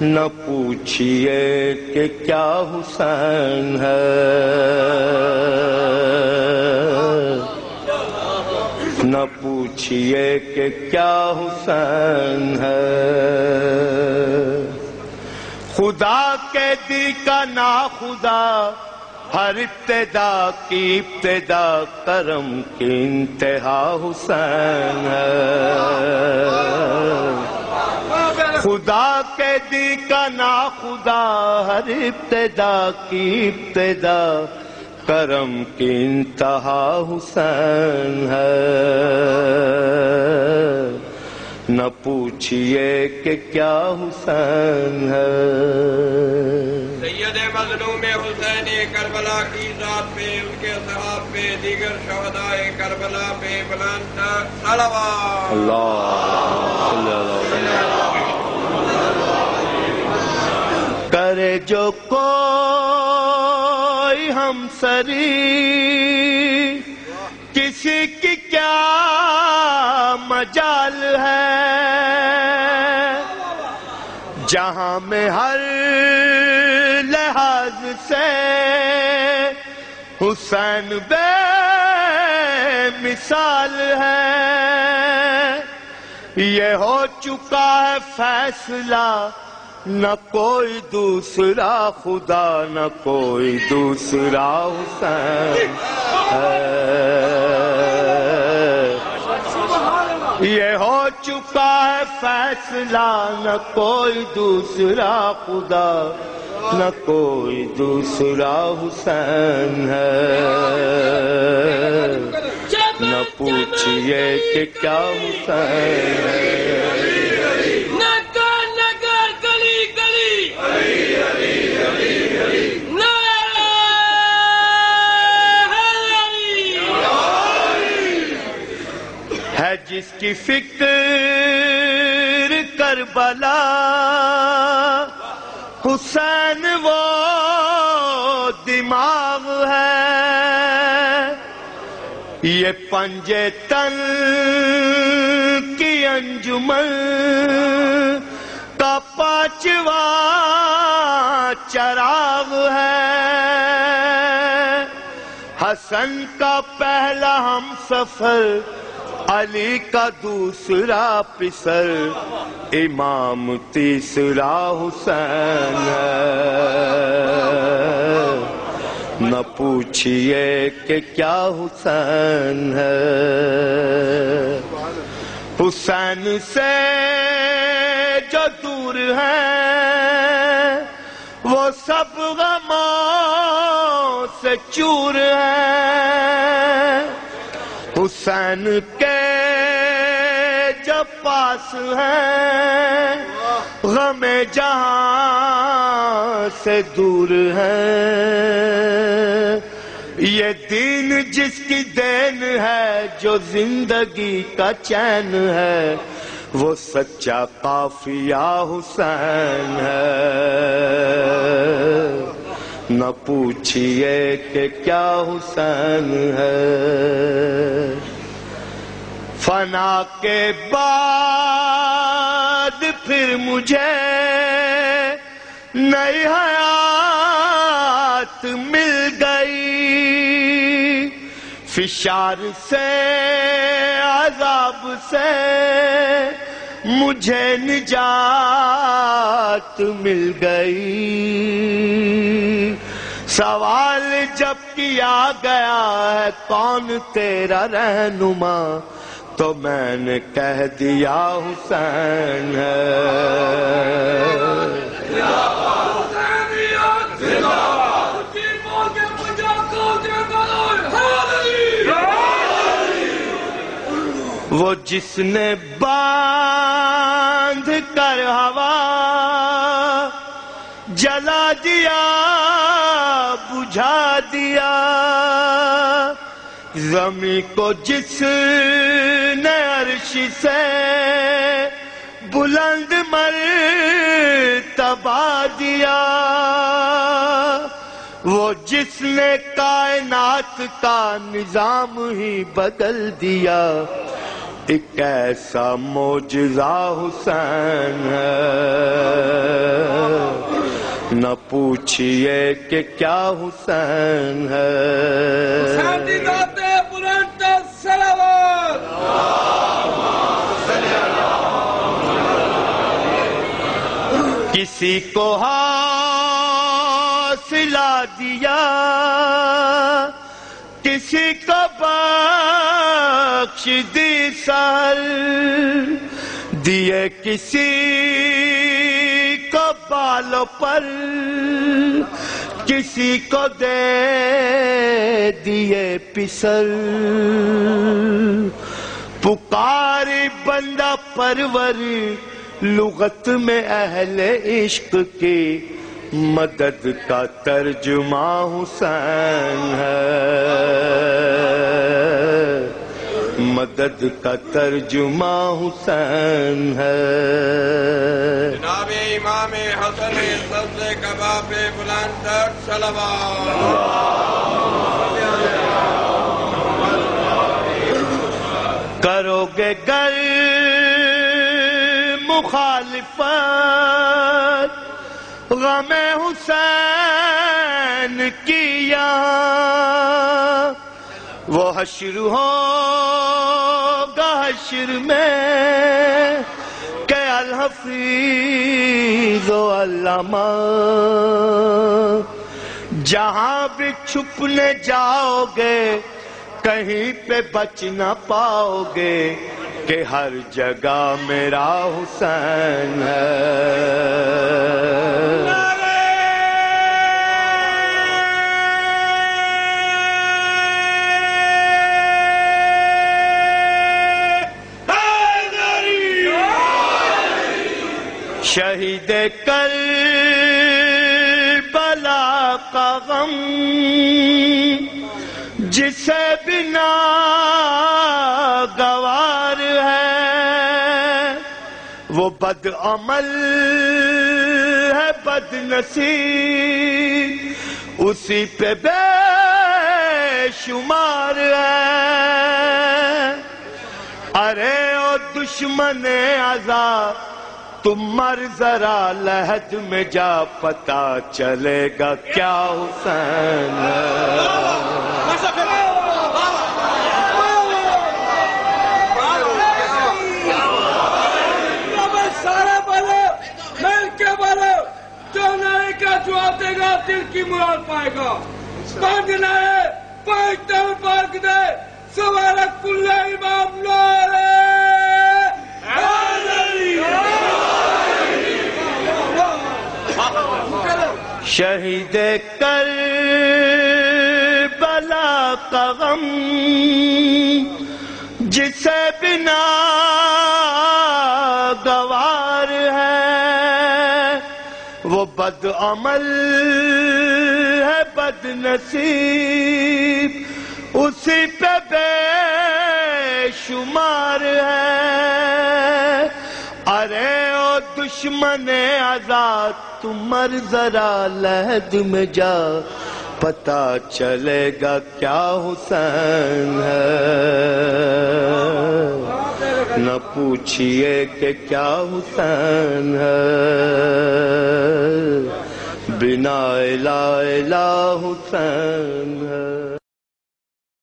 نہ پوچھئے کہ کیا حسین ہے۔ نہ پوچھئے کہ کیا حسین ہے۔ خدا کے دی کا نا خدا، ہر ابتدا کی ابتدا کرم کی انتہا حسین ہے۔ خدا کے دی کا نا خدا ہر ابتدا کی ابتدا کرم کی انتہا حسین ہے۔ نہ پوچھئے کہ کیا حسین ہے۔ سید مظلوم حسین کربلا کی ذات پہ ان کے صحاب پہ دیگر شہداء کربلا پہ بلند صلوات اللہ صلی اللہ کرے جو کوئی ہم سری۔ کسی کی کیا مجال ہے؟ جہاں میں ہر لحاظ سے حسین بے مثال ہے۔ یہ ہو چکا ہے فیصلہ نہ کوئی دوسرا خدا، نہ کوئی دوسرا حسین ہے۔ یہ ہو چکا ہے فیصلہ، نہ کوئی دوسرا خدا، نہ کوئی دوسرا حسین ہے۔ نہ پوچھئے کہ کیا حسین ہے۔ کی فکر کربلا حسین وہ دماغ ہے یہ پنجے تن کی انجمن کا پانچواں چراغ ہے حسن کا پہلا ہم سفر علی کا دوسرا پسر، امام تیسرا حسین ہے۔ نہ پوچھئے کہ کیا حسین ہے۔ حسین سے جو دور ہے، وہ سب غموں سے چور ہے۔ حسین کے پاس ہے۔ غم جہاں سے دور ہے۔ یہ دین جس کی دین ہے، جو زندگی کا چین ہے، وہ سچا قافیہ حسین ہے۔ نہ پوچھئے کہ کیا حسین ہے۔ فنا کے بعد پھر مجھے نئی حیات مل گئی۔ فشار سے، عذاب سے مجھے نجات مل گئی۔ سوال جب کیا گیا ہے، کون تیرا رہنما؟ تو میں نے کہہ دیا حسین ہے۔ وہ جس نے باندھ کر ہوا جلا دیا، بجھا دیا۔ زمیں کو جس نے عرش سے بلند مر تبا دیا، وہ جس نے کائنات کا نظام ہی بدل دیا۔ ایک ایسا موجزہ حسین ہے۔ نہ پوچھئے کہ کیا حسین ہے۔ جی، کسی کو حاصلہ دیا، کسی کو بخش دی سر دیے کسی کو بالوں پر، کسی کو دے دیے پسر۔ پکاری بندہ پرور لغت میں اہل عشق کی مدد کا ترجمہ حسین ہے۔ مدد کا ترجمہ حسین ہے۔ جناب امام حسن سبز کباب بلند سلوات کرو گے گر مخالفت، غم حسین کیا۔ وہ حشر ہوگا حشر میں، کہ الحفیظ و علامہ۔ جہاں بھی چھپنے جاؤ گے، کہیں پہ بچ نہ پاؤ گے۔ کہ ہر جگہ میرا حسین ہے۔ شہید کر بلا کا غم جسے بنا وہ بد عمل ہے بد نصیب اسی پہ بے شمار ہے ارے او دشمن آزاد تم مر ذرا لہد میں جا پتا چلے گا کیا حسین ہے سارے بولو مل کے بولو جو نئے کا دے گا، دل کی مراد پائے گا۔ پانچ نئے پانچ دل پاک دے۔ سوال کل امام لورے شہید کر بلا کا غم جسے بنا بد عمل ہے بد نصیب اسی پہ بے شمار ہے۔ ارے او دشمن آزاد، تم مر ذرا لہد میں جا۔ پتا چلے گا کیا حسین ہے۔ نہ پوچھئے کہ کیا حسین ہے۔ بنا الہ الہ حسین